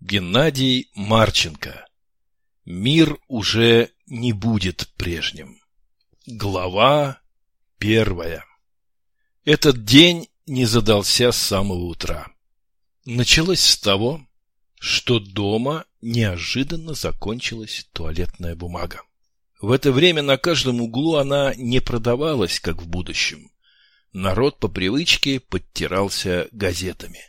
Геннадий Марченко. Мир уже не будет прежним. Глава первая. Этот день не задался с самого утра. Началось с того, что дома неожиданно закончилась туалетная бумага. В это время на каждом углу она не продавалась, как в будущем. Народ по привычке подтирался газетами.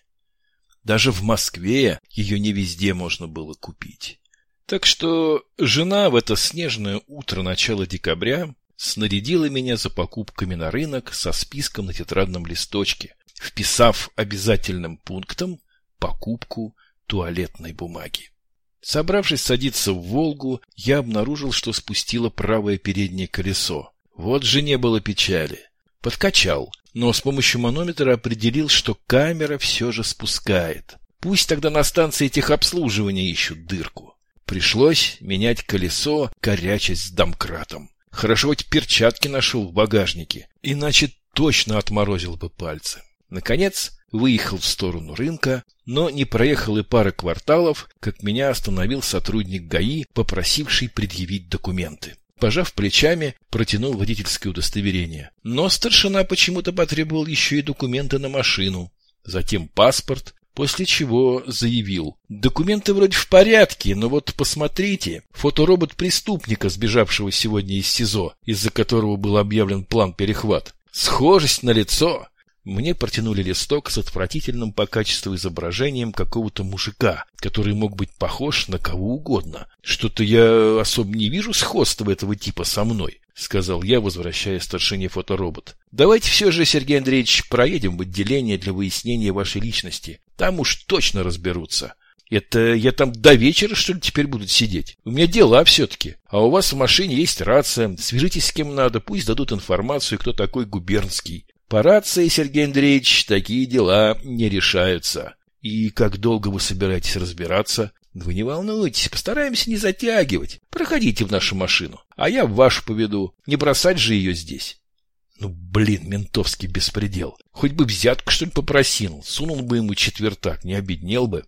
Даже в Москве ее не везде можно было купить. Так что жена в это снежное утро начала декабря снарядила меня за покупками на рынок со списком на тетрадном листочке, вписав обязательным пунктом покупку туалетной бумаги. Собравшись садиться в «Волгу», я обнаружил, что спустила правое переднее колесо. Вот же не было печали. Подкачал, но с помощью манометра определил, что камера все же спускает. Пусть тогда на станции техобслуживания ищут дырку. Пришлось менять колесо, корячась с домкратом. Хорошо хоть перчатки нашел в багажнике, иначе точно отморозил бы пальцы. Наконец, выехал в сторону рынка, но не проехал и пары кварталов, как меня остановил сотрудник ГАИ, попросивший предъявить документы. Пожав плечами, протянул водительское удостоверение. Но старшина почему-то потребовал еще и документы на машину. Затем паспорт, после чего заявил. Документы вроде в порядке, но вот посмотрите. Фоторобот преступника, сбежавшего сегодня из СИЗО, из-за которого был объявлен план перехват. Схожесть на лицо. Мне протянули листок с отвратительным по качеству изображением какого-то мужика, который мог быть похож на кого угодно. Что-то я особо не вижу сходства этого типа со мной, сказал я, возвращая старшине фоторобот. Давайте все же, Сергей Андреевич, проедем в отделение для выяснения вашей личности. Там уж точно разберутся. Это я там до вечера, что ли, теперь буду сидеть? У меня дела все-таки. А у вас в машине есть рация. Свяжитесь с кем надо, пусть дадут информацию, кто такой губернский. По рации, Сергей Андреевич, такие дела не решаются. И как долго вы собираетесь разбираться? Вы не волнуйтесь, постараемся не затягивать. Проходите в нашу машину, а я в вашу поведу. Не бросать же ее здесь. Ну, блин, ментовский беспредел. Хоть бы взятку, что ли, попросил. Сунул бы ему четвертак, не обеднел бы.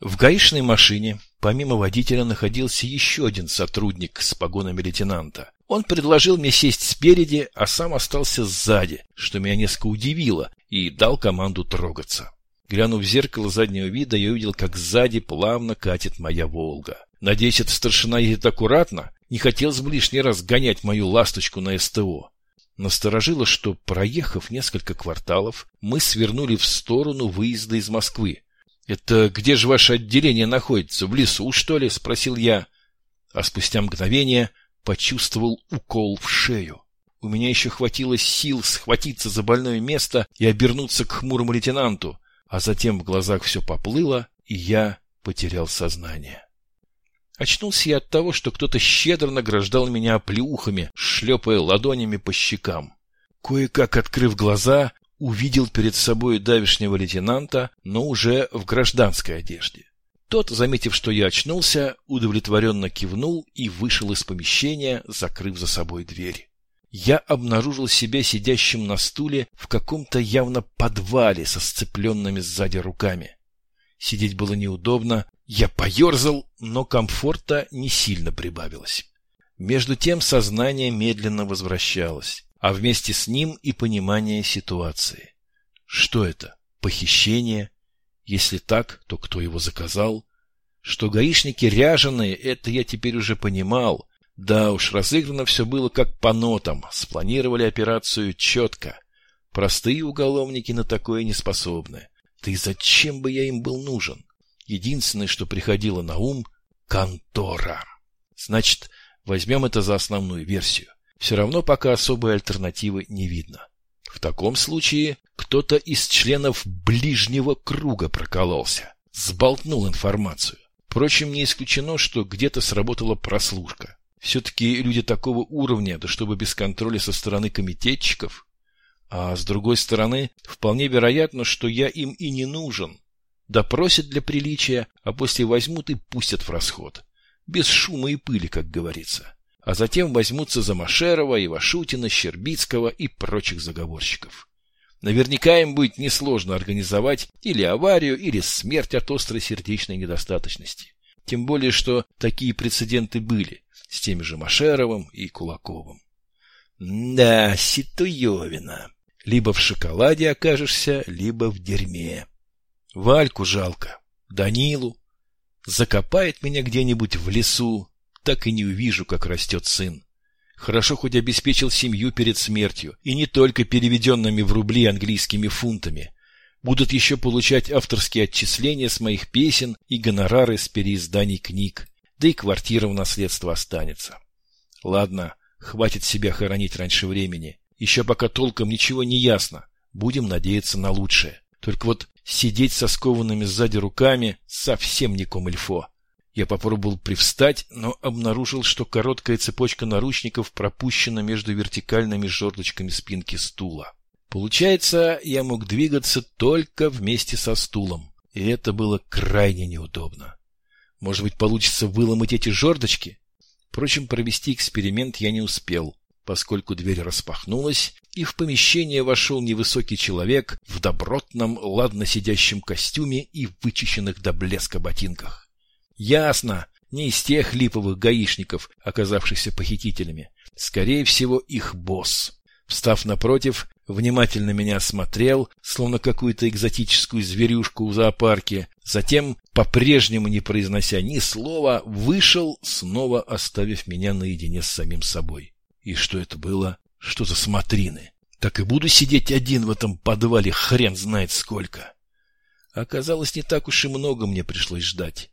В гаишной машине, помимо водителя, находился еще один сотрудник с погонами лейтенанта. Он предложил мне сесть спереди, а сам остался сзади, что меня несколько удивило, и дал команду трогаться. Глянув в зеркало заднего вида, я увидел, как сзади плавно катит моя «Волга». Надеюсь, эта старшина едет аккуратно. Не хотелось бы лишний раз гонять мою ласточку на СТО. Насторожило, что, проехав несколько кварталов, мы свернули в сторону выезда из Москвы. «Это где же ваше отделение находится? В лесу, что ли?» — спросил я. А спустя мгновение почувствовал укол в шею. У меня еще хватило сил схватиться за больное место и обернуться к хмурому лейтенанту, а затем в глазах все поплыло, и я потерял сознание. Очнулся я от того, что кто-то щедро награждал меня оплеухами, шлепая ладонями по щекам. Кое-как открыв глаза, увидел перед собой давишнего лейтенанта, но уже в гражданской одежде. Тот, заметив, что я очнулся, удовлетворенно кивнул и вышел из помещения, закрыв за собой дверь. Я обнаружил себя сидящим на стуле в каком-то явно подвале со сцепленными сзади руками. Сидеть было неудобно, я поерзал, но комфорта не сильно прибавилось. Между тем сознание медленно возвращалось, а вместе с ним и понимание ситуации. Что это? Похищение? Если так, то кто его заказал? Что гаишники ряженые, это я теперь уже понимал. Да уж, разыграно все было как по нотам, спланировали операцию четко. Простые уголовники на такое не способны. Да зачем бы я им был нужен? Единственное, что приходило на ум — контора. Значит, возьмем это за основную версию. Все равно пока особой альтернативы не видно. В таком случае кто-то из членов ближнего круга прокололся, сболтнул информацию. Впрочем, не исключено, что где-то сработала прослушка. Все-таки люди такого уровня, да чтобы без контроля со стороны комитетчиков. А с другой стороны, вполне вероятно, что я им и не нужен. Допросят для приличия, а после возьмут и пустят в расход. Без шума и пыли, как говорится а затем возьмутся за Машерова, Ивашутина, Щербицкого и прочих заговорщиков. Наверняка им будет несложно организовать или аварию, или смерть от острой сердечной недостаточности. Тем более, что такие прецеденты были с теми же Машеровым и Кулаковым. Да, ситуевина. Либо в шоколаде окажешься, либо в дерьме. Вальку жалко, Данилу. Закопает меня где-нибудь в лесу, так и не увижу, как растет сын. Хорошо хоть обеспечил семью перед смертью, и не только переведенными в рубли английскими фунтами. Будут еще получать авторские отчисления с моих песен и гонорары с переизданий книг, да и квартира в наследство останется. Ладно, хватит себя хоронить раньше времени. Еще пока толком ничего не ясно. Будем надеяться на лучшее. Только вот сидеть со скованными сзади руками совсем не комильфо. Я попробовал привстать, но обнаружил, что короткая цепочка наручников пропущена между вертикальными жердочками спинки стула. Получается, я мог двигаться только вместе со стулом, и это было крайне неудобно. Может быть, получится выломать эти жердочки? Впрочем, провести эксперимент я не успел, поскольку дверь распахнулась, и в помещение вошел невысокий человек в добротном, ладно сидящем костюме и вычищенных до блеска ботинках. Ясно, не из тех липовых гаишников, оказавшихся похитителями. Скорее всего, их босс. Встав напротив, внимательно меня осмотрел, словно какую-то экзотическую зверюшку в зоопарке. Затем, по-прежнему не произнося ни слова, вышел, снова оставив меня наедине с самим собой. И что это было? Что за смотрины? Так и буду сидеть один в этом подвале хрен знает сколько. Оказалось, не так уж и много мне пришлось ждать.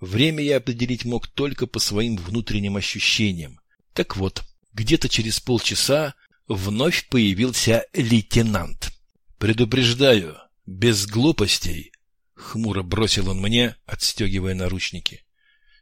Время я определить мог только по своим внутренним ощущениям. Так вот, где-то через полчаса вновь появился лейтенант. «Предупреждаю, без глупостей!» — хмуро бросил он мне, отстегивая наручники.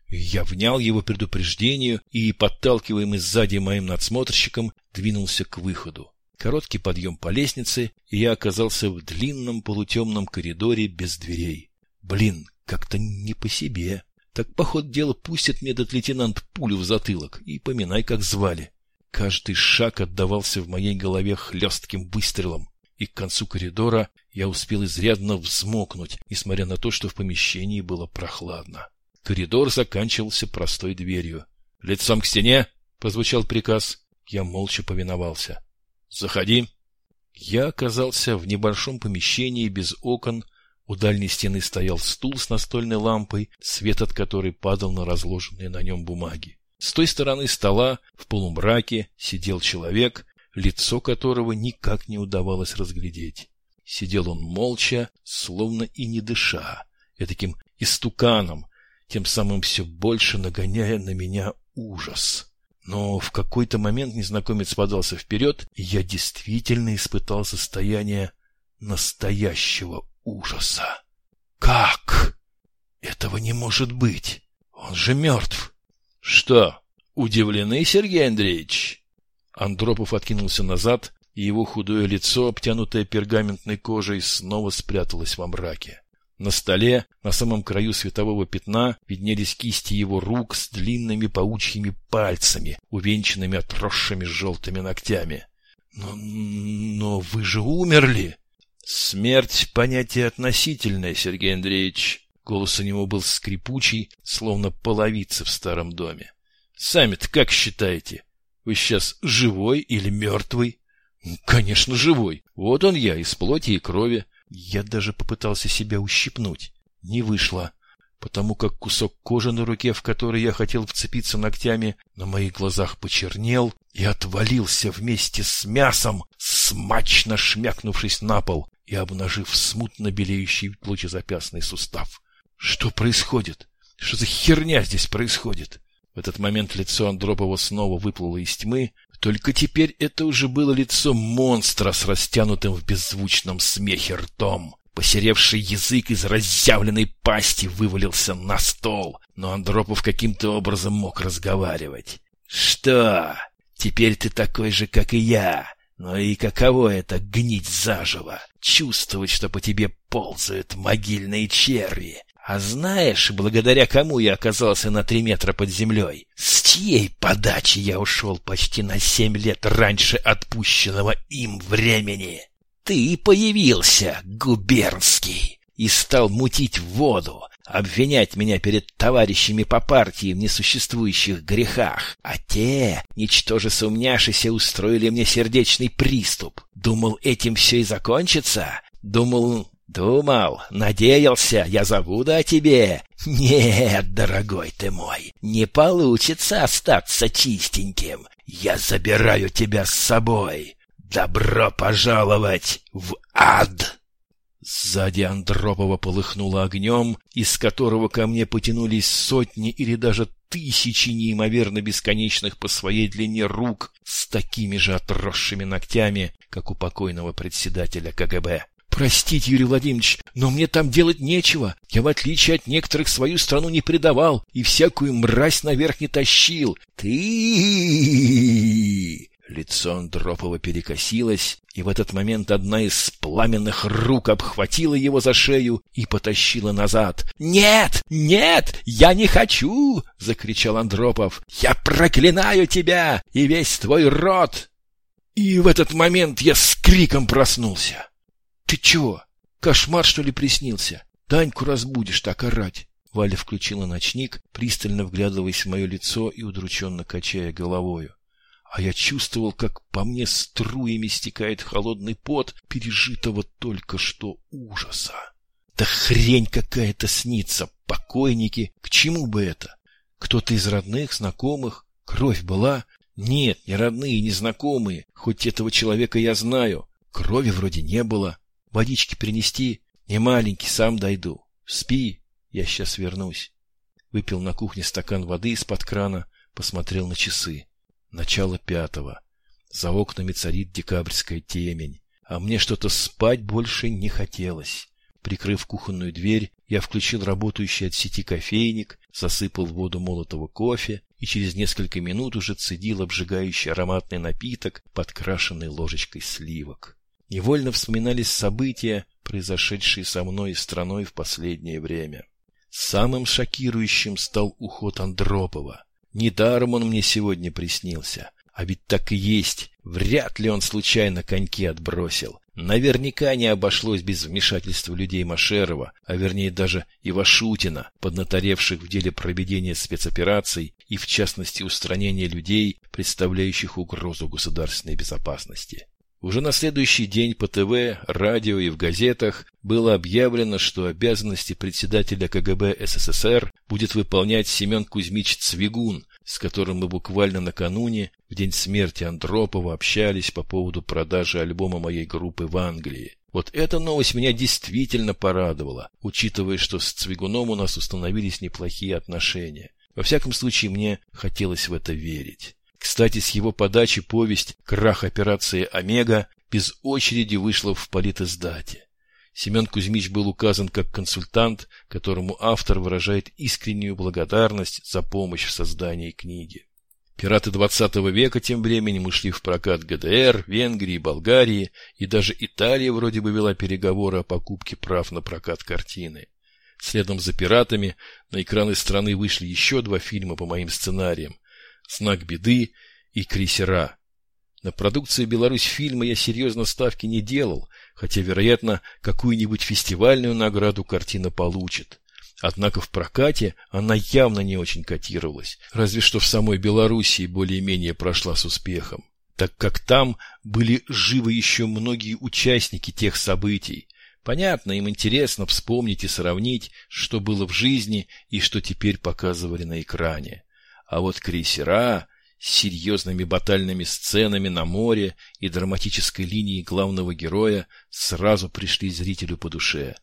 Я внял его предупреждению и, подталкиваемый сзади моим надсмотрщиком, двинулся к выходу. Короткий подъем по лестнице, и я оказался в длинном полутемном коридоре без дверей. Блин, как-то не по себе. Так, по ходу дела, пустит мне этот лейтенант пулю в затылок, и поминай, как звали. Каждый шаг отдавался в моей голове хлестким выстрелом, и к концу коридора я успел изрядно взмокнуть, несмотря на то, что в помещении было прохладно. Коридор заканчивался простой дверью. «Лицом к стене!» — прозвучал приказ. Я молча повиновался. «Заходи!» Я оказался в небольшом помещении без окон, у дальней стены стоял стул с настольной лампой, свет от которой падал на разложенные на нем бумаги. С той стороны стола, в полумраке, сидел человек, лицо которого никак не удавалось разглядеть. Сидел он молча, словно и не дыша, таким истуканом, тем самым все больше нагоняя на меня ужас. Но в какой-то момент незнакомец подался вперед, и я действительно испытал состояние настоящего ужаса. Как? Этого не может быть. Он же мертв. Что, удивлены, Сергей Андреевич? Андропов откинулся назад, и его худое лицо, обтянутое пергаментной кожей, снова спряталось во мраке. На столе, на самом краю светового пятна, виднелись кисти его рук с длинными паучьими пальцами, увенчанными отросшими желтыми ногтями. Но, но вы же умерли! Смерть — понятие относительное, Сергей Андреевич. Голос у него был скрипучий, словно половица в старом доме. Сами-то как считаете? Вы сейчас живой или мертвый? Конечно, живой. Вот он я, из плоти и крови. Я даже попытался себя ущипнуть. Не вышло, потому как кусок кожи на руке, в который я хотел вцепиться ногтями, на моих глазах почернел и отвалился вместе с мясом, смачно шмякнувшись на пол и обнажив смутно белеющий лучезапястный сустав. Что происходит? Что за херня здесь происходит? В этот момент лицо Андропова снова выплыло из тьмы, только теперь это уже было лицо монстра с растянутым в беззвучном смехе ртом. Посеревший язык из разъявленной пасти вывалился на стол, но Андропов каким-то образом мог разговаривать. «Что? Теперь ты такой же, как и я. Но и каково это гнить заживо, чувствовать, что по тебе ползают могильные черви. А знаешь, благодаря кому я оказался на три метра под землей? С чьей подачи я ушел почти на семь лет раньше отпущенного им времени? ты появился, губернский, и стал мутить воду, обвинять меня перед товарищами по партии в несуществующих грехах, а те, ничтоже сумняшися, устроили мне сердечный приступ. Думал, этим все и закончится? Думал, думал, надеялся, я забуду о тебе. Нет, дорогой ты мой, не получится остаться чистеньким. Я забираю тебя с собой. Добро пожаловать в ад!» Сзади Андропова полыхнуло огнем, из которого ко мне потянулись сотни или даже тысячи неимоверно бесконечных по своей длине рук с такими же отросшими ногтями, как у покойного председателя КГБ. «Простите, Юрий Владимирович, но мне там делать нечего. Я, в отличие от некоторых, свою страну не предавал и всякую мразь наверх не тащил. Ты...» Лицо Андропова перекосилось, и в этот момент одна из пламенных рук обхватила его за шею и потащила назад. «Нет! Нет! Я не хочу!» — закричал Андропов. «Я проклинаю тебя и весь твой род!» И в этот момент я с криком проснулся. «Ты чего? Кошмар, что ли, приснился? Даньку разбудишь так орать!» Валя включила ночник, пристально вглядываясь в мое лицо и удрученно качая головою а я чувствовал, как по мне струями стекает холодный пот пережитого только что ужаса. Да хрень какая-то снится, покойники, к чему бы это? Кто-то из родных, знакомых, кровь была? Нет, не родные, не знакомые, хоть этого человека я знаю. Крови вроде не было. Водички принести? Не маленький, сам дойду. Спи, я сейчас вернусь. Выпил на кухне стакан воды из-под крана, посмотрел на часы. Начало пятого. За окнами царит декабрьская темень, а мне что-то спать больше не хотелось. Прикрыв кухонную дверь, я включил работающий от сети кофейник, засыпал в воду молотого кофе и через несколько минут уже цедил обжигающий ароматный напиток, подкрашенный ложечкой сливок. Невольно вспоминались события, произошедшие со мной и страной в последнее время. Самым шокирующим стал уход Андропова. Недаром он мне сегодня приснился. А ведь так и есть. Вряд ли он случайно коньки отбросил. Наверняка не обошлось без вмешательства людей Машерова, а вернее даже Ивашутина, поднаторевших в деле проведения спецопераций и в частности устранения людей, представляющих угрозу государственной безопасности. Уже на следующий день по ТВ, радио и в газетах было объявлено, что обязанности председателя КГБ СССР будет выполнять Семен Кузьмич Цвигун, с которым мы буквально накануне, в день смерти Андропова, общались по поводу продажи альбома моей группы в Англии. Вот эта новость меня действительно порадовала, учитывая, что с Цвигуном у нас установились неплохие отношения. Во всяком случае, мне хотелось в это верить. Кстати, с его подачи повесть «Крах операции Омега» без очереди вышла в политиздате. Семен Кузьмич был указан как консультант, которому автор выражает искреннюю благодарность за помощь в создании книги. Пираты XX века тем временем ушли в прокат ГДР, Венгрии, Болгарии, и даже Италия вроде бы вела переговоры о покупке прав на прокат картины. Следом за «Пиратами» на экраны страны вышли еще два фильма по моим сценариям «Знак беды» и «Крейсера». На продукцию Беларусь фильма я серьезно ставки не делал, хотя, вероятно, какую-нибудь фестивальную награду картина получит. Однако в прокате она явно не очень котировалась, разве что в самой Белоруссии более-менее прошла с успехом, так как там были живы еще многие участники тех событий. Понятно, им интересно вспомнить и сравнить, что было в жизни и что теперь показывали на экране. А вот крейсера с серьезными батальными сценами на море и драматической линией главного героя сразу пришли зрителю по душе.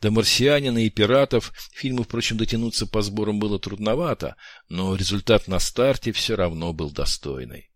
До «Марсианина» и «Пиратов» фильму, впрочем, дотянуться по сборам было трудновато, но результат на старте все равно был достойный.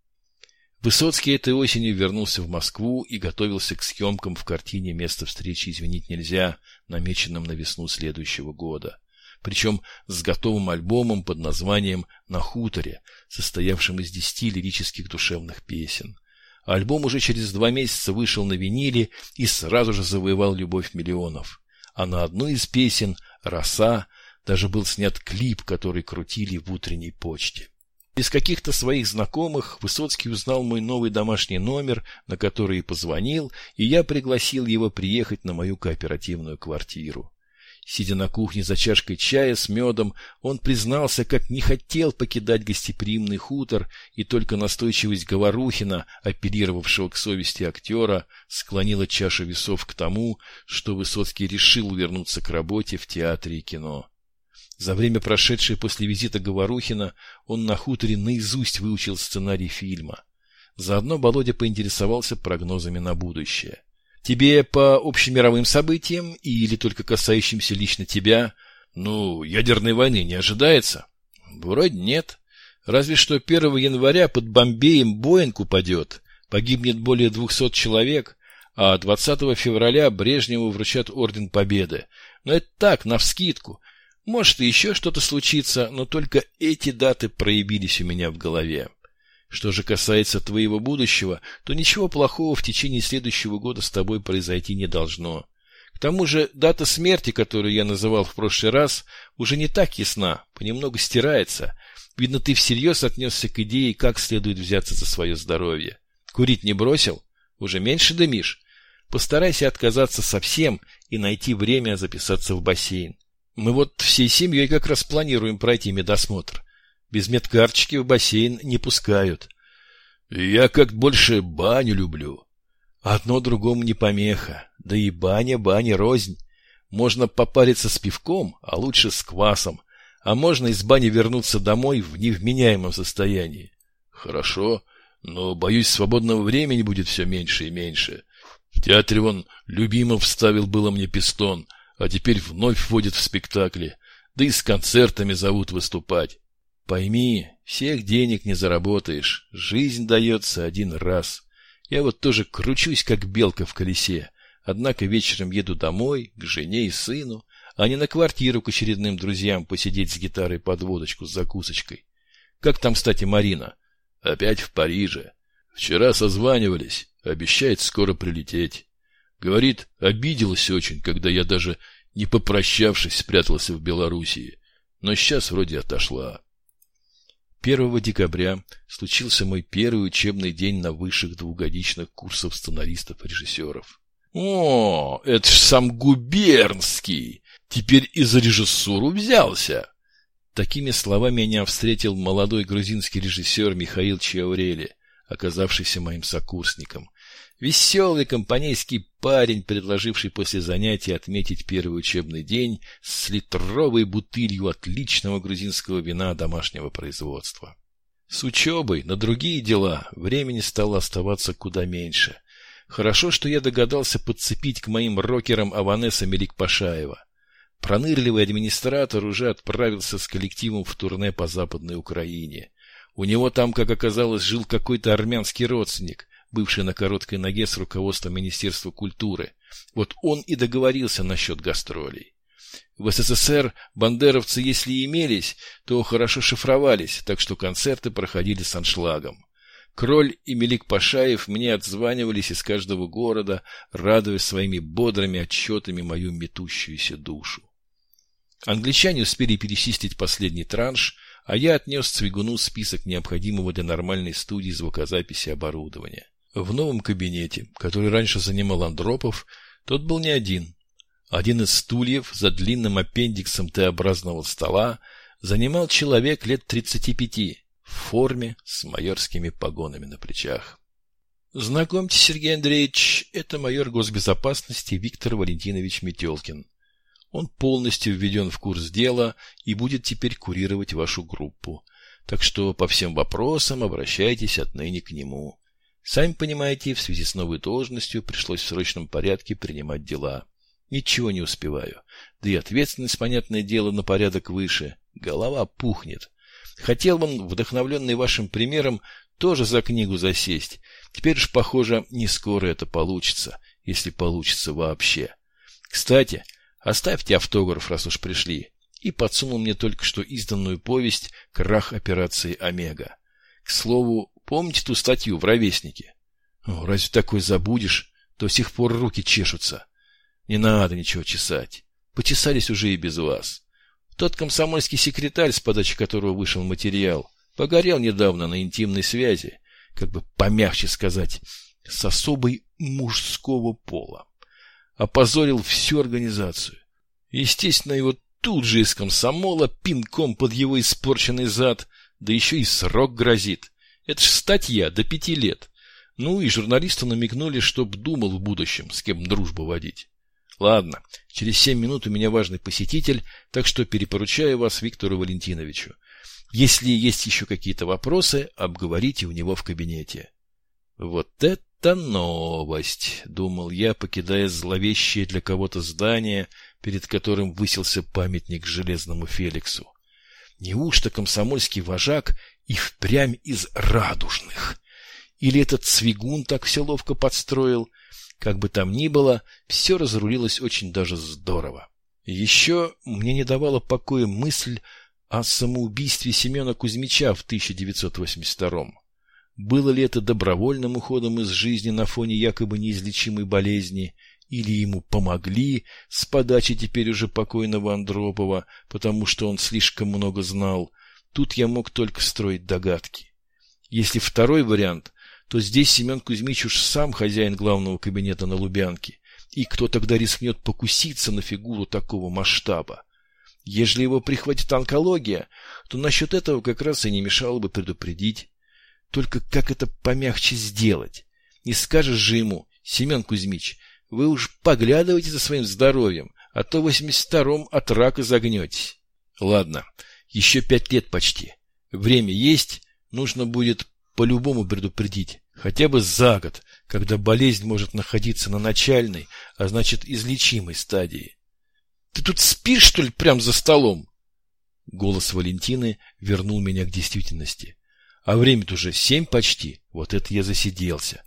Высоцкий этой осенью вернулся в Москву и готовился к съемкам в картине «Место встречи изменить нельзя», намеченном на весну следующего года причем с готовым альбомом под названием «На хуторе», состоявшим из десяти лирических душевных песен. Альбом уже через два месяца вышел на виниле и сразу же завоевал любовь миллионов. А на одну из песен «Роса» даже был снят клип, который крутили в утренней почте. Из каких-то своих знакомых Высоцкий узнал мой новый домашний номер, на который и позвонил, и я пригласил его приехать на мою кооперативную квартиру. Сидя на кухне за чашкой чая с медом, он признался, как не хотел покидать гостеприимный хутор, и только настойчивость Говорухина, оперировавшего к совести актера, склонила чашу весов к тому, что Высоцкий решил вернуться к работе в театре и кино. За время, прошедшее после визита Говорухина, он на хуторе наизусть выучил сценарий фильма. Заодно Володя поинтересовался прогнозами на будущее. Тебе по общемировым событиям или только касающимся лично тебя? Ну, ядерной войны не ожидается? Вроде нет. Разве что 1 января под Бомбеем Боинг упадет, погибнет более 200 человек, а 20 февраля Брежневу вручат Орден Победы. Но это так, навскидку. Может, и еще что-то случится, но только эти даты проявились у меня в голове. Что же касается твоего будущего, то ничего плохого в течение следующего года с тобой произойти не должно. К тому же дата смерти, которую я называл в прошлый раз, уже не так ясна, понемногу стирается. Видно, ты всерьез отнесся к идее, как следует взяться за свое здоровье. Курить не бросил? Уже меньше дымишь? Постарайся отказаться совсем и найти время записаться в бассейн. Мы вот всей семьей как раз планируем пройти медосмотр. Без медкарточки в бассейн не пускают. Я как больше баню люблю. Одно другому не помеха. Да и баня, баня рознь. Можно попариться с пивком, а лучше с квасом. А можно из бани вернуться домой в невменяемом состоянии. Хорошо, но, боюсь, свободного времени будет все меньше и меньше. В театре он любимо вставил было мне пистон, а теперь вновь вводит в спектакли. Да и с концертами зовут выступать. Пойми, всех денег не заработаешь, жизнь дается один раз. Я вот тоже кручусь, как белка в колесе, однако вечером еду домой, к жене и сыну, а не на квартиру к очередным друзьям посидеть с гитарой под водочку с закусочкой. Как там, кстати, Марина? Опять в Париже. Вчера созванивались, обещает скоро прилететь. Говорит, обиделась очень, когда я даже не попрощавшись спрятался в Белоруссии, но сейчас вроде отошла. 1 декабря случился мой первый учебный день на высших двухгодичных курсов сценаристов-режиссеров. «О, это ж сам Губернский! Теперь и за режиссуру взялся!» Такими словами меня встретил молодой грузинский режиссер Михаил Чиаурели, оказавшийся моим сокурсником. Веселый компанейский парень, предложивший после занятия отметить первый учебный день с литровой бутылью отличного грузинского вина домашнего производства. С учебой на другие дела времени стало оставаться куда меньше. Хорошо, что я догадался подцепить к моим рокерам Аванеса Меликпашаева. Пронырливый администратор уже отправился с коллективом в турне по Западной Украине. У него там, как оказалось, жил какой-то армянский родственник, бывший на короткой ноге с руководством Министерства культуры. Вот он и договорился насчет гастролей. В СССР бандеровцы, если и имелись, то хорошо шифровались, так что концерты проходили с аншлагом. Кроль и Мелик Пашаев мне отзванивались из каждого города, радуясь своими бодрыми отчетами мою метущуюся душу. Англичане успели перечистить последний транш, а я отнес Цвигуну список необходимого для нормальной студии звукозаписи оборудования. В новом кабинете, который раньше занимал Андропов, тот был не один. Один из стульев за длинным аппендиксом Т-образного стола занимал человек лет 35 в форме с майорскими погонами на плечах. Знакомьтесь, Сергей Андреевич, это майор госбезопасности Виктор Валентинович Метелкин. Он полностью введен в курс дела и будет теперь курировать вашу группу. Так что по всем вопросам обращайтесь отныне к нему. Сами понимаете, в связи с новой должностью пришлось в срочном порядке принимать дела. Ничего не успеваю. Да и ответственность, понятное дело, на порядок выше. Голова пухнет. Хотел он, вдохновленный вашим примером, тоже за книгу засесть. Теперь уж, похоже, не скоро это получится, если получится вообще. Кстати, оставьте автограф, раз уж пришли. И подсунул мне только что изданную повесть «Крах операции Омега». К слову, Помните ту статью в «Ровеснике»? О, разве такой забудешь? До сих пор руки чешутся. Не надо ничего чесать. Почесались уже и без вас. Тот комсомольский секретарь, с подачи которого вышел материал, Погорел недавно на интимной связи, как бы помягче сказать, с особой мужского пола. Опозорил всю организацию. Естественно, его тут же из комсомола пинком под его испорченный зад, да еще и срок грозит. Это ж статья до пяти лет. Ну и журналисты намекнули, чтоб думал в будущем, с кем дружбу водить. Ладно, через семь минут у меня важный посетитель, так что перепоручаю вас Виктору Валентиновичу. Если есть еще какие-то вопросы, обговорите у него в кабинете. Вот это новость, думал я, покидая зловещее для кого-то здание, перед которым высился памятник железному Феликсу. Неужто комсомольский вожак и впрямь из радужных? Или этот Цвигун так все ловко подстроил? Как бы там ни было, все разрулилось очень даже здорово. Еще мне не давала покоя мысль о самоубийстве Семена Кузьмича в 1982 Было ли это добровольным уходом из жизни на фоне якобы неизлечимой болезни, или ему помогли с подачи теперь уже покойного Андропова, потому что он слишком много знал, тут я мог только строить догадки. Если второй вариант, то здесь Семен Кузьмич уж сам хозяин главного кабинета на Лубянке. И кто тогда рискнет покуситься на фигуру такого масштаба? Ежели его прихватит онкология, то насчет этого как раз и не мешало бы предупредить. Только как это помягче сделать? Не скажешь же ему, Семен Кузьмич, вы уж поглядывайте за своим здоровьем, а то в 82-м от рака загнетесь. Ладно, еще пять лет почти. Время есть, нужно будет по-любому предупредить, хотя бы за год, когда болезнь может находиться на начальной, а значит излечимой стадии. «Ты тут спишь, что ли, прямо за столом?» Голос Валентины вернул меня к действительности. А время-то уже семь почти, вот это я засиделся.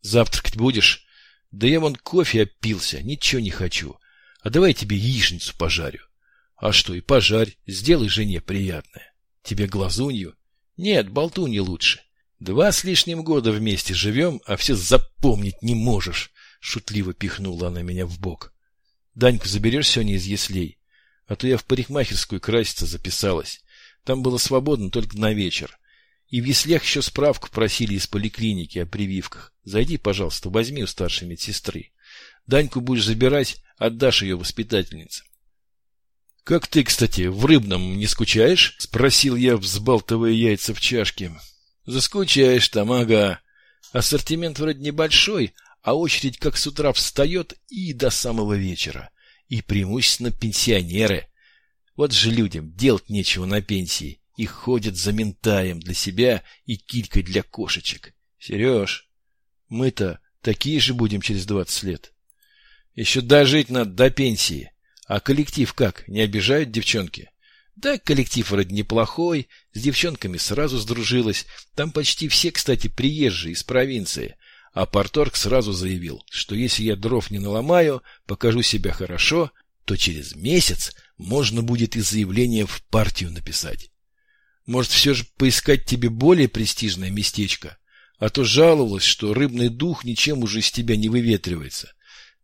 Завтракать будешь? Да я вон кофе опился, ничего не хочу. А давай тебе яичницу пожарю. А что, и пожарь, сделай жене приятное. Тебе глазунью? Нет, болтунья лучше. Два с лишним года вместе живем, а все запомнить не можешь. Шутливо пихнула она меня в бок. Даньку заберешь сегодня из яслей? А то я в парикмахерскую краситься записалась. Там было свободно только на вечер. И в яслях еще справку просили из поликлиники о прививках. Зайди, пожалуйста, возьми у старшей медсестры. Даньку будешь забирать, отдашь ее воспитательнице. — Как ты, кстати, в рыбном не скучаешь? — спросил я, взбалтывая яйца в чашке. Заскучаешь там, ага. Ассортимент вроде небольшой, а очередь как с утра встает и до самого вечера. И преимущественно пенсионеры. Вот же людям делать нечего на пенсии. И ходят за ментаем для себя и килькой для кошечек. Сереж, мы-то такие же будем через двадцать лет. Еще дожить надо до пенсии. А коллектив как, не обижают девчонки? Да, коллектив вроде неплохой, с девчонками сразу сдружилась. Там почти все, кстати, приезжие из провинции. А Порторг сразу заявил, что если я дров не наломаю, покажу себя хорошо, то через месяц можно будет и заявление в партию написать. Может, все же поискать тебе более престижное местечко? А то жаловалась, что рыбный дух ничем уже из тебя не выветривается.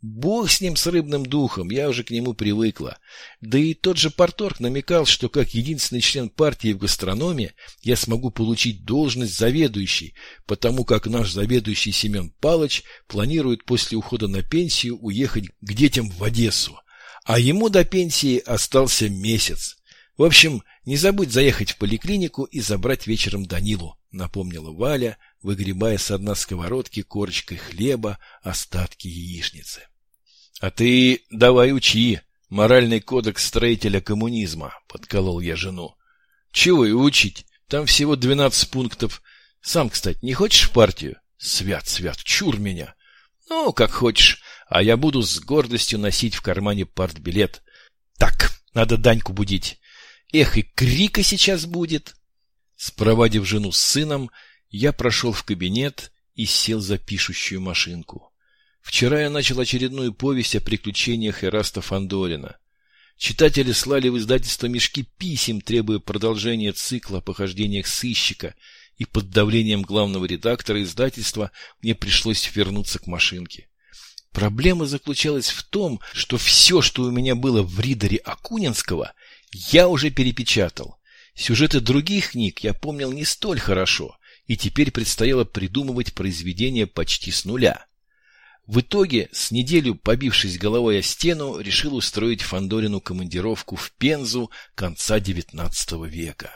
Бог с ним, с рыбным духом, я уже к нему привыкла. Да и тот же Порторг намекал, что как единственный член партии в гастрономе я смогу получить должность заведующей, потому как наш заведующий Семен Палыч планирует после ухода на пенсию уехать к детям в Одессу. А ему до пенсии остался месяц. В общем, не забудь заехать в поликлинику и забрать вечером Данилу, напомнила Валя, выгребая с дна сковородки корочкой хлеба остатки яичницы. — А ты давай учи, моральный кодекс строителя коммунизма, — подколол я жену. — Чего и учить, там всего двенадцать пунктов. Сам, кстати, не хочешь в партию? Свят, свят, чур меня. Ну, как хочешь, а я буду с гордостью носить в кармане партбилет. Так, надо Даньку будить. Эх, и крика сейчас будет. Спровадив жену с сыном, я прошел в кабинет и сел за пишущую машинку. Вчера я начал очередную повесть о приключениях Эраста Фандорина. Читатели слали в издательство мешки писем, требуя продолжения цикла о похождениях сыщика, и под давлением главного редактора издательства мне пришлось вернуться к машинке. Проблема заключалась в том, что все, что у меня было в ридере Акунинского, я уже перепечатал. Сюжеты других книг я помнил не столь хорошо, и теперь предстояло придумывать произведение почти с нуля. В итоге, с неделю побившись головой о стену, решил устроить Фандорину командировку в Пензу конца XIX века.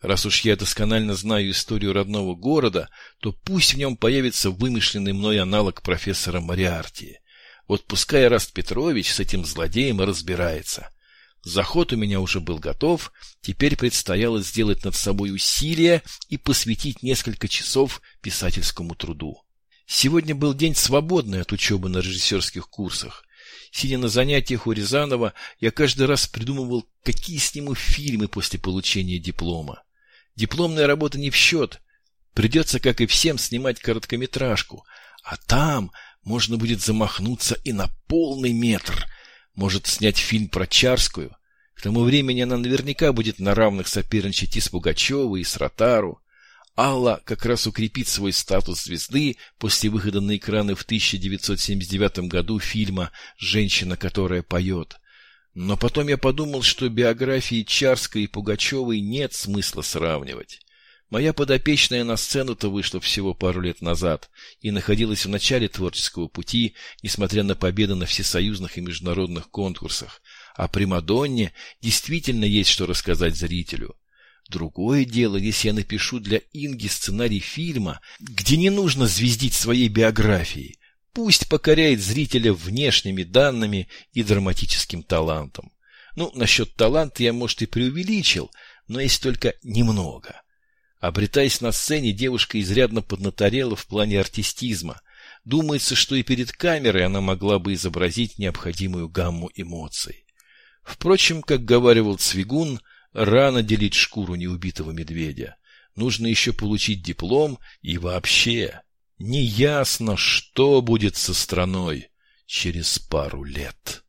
Раз уж я досконально знаю историю родного города, то пусть в нем появится вымышленный мной аналог профессора Мариарти. Вот пускай Раст Петрович с этим злодеем и разбирается. Заход у меня уже был готов, теперь предстояло сделать над собой усилие и посвятить несколько часов писательскому труду. Сегодня был день свободный от учебы на режиссерских курсах. Сидя на занятиях у Рязанова, я каждый раз придумывал, какие сниму фильмы после получения диплома. Дипломная работа не в счет. Придется, как и всем, снимать короткометражку. А там можно будет замахнуться и на полный метр. Может снять фильм про Чарскую. К тому времени она наверняка будет на равных соперничать и с Пугачевой, и с Ротару. Алла как раз укрепит свой статус звезды после выхода на экраны в 1979 году фильма «Женщина, которая поет». Но потом я подумал, что биографии Чарской и Пугачевой нет смысла сравнивать. Моя подопечная на сцену-то вышла всего пару лет назад и находилась в начале творческого пути, несмотря на победы на всесоюзных и международных конкурсах. А Примадонне действительно есть что рассказать зрителю. Другое дело, если я напишу для Инги сценарий фильма, где не нужно звездить своей биографией. Пусть покоряет зрителя внешними данными и драматическим талантом. Ну, насчет таланта я, может, и преувеличил, но есть только немного. Обретаясь на сцене, девушка изрядно поднаторела в плане артистизма. Думается, что и перед камерой она могла бы изобразить необходимую гамму эмоций. Впрочем, как говаривал Цвигун, Рано делить шкуру неубитого медведя. Нужно еще получить диплом и вообще неясно, что будет со страной через пару лет.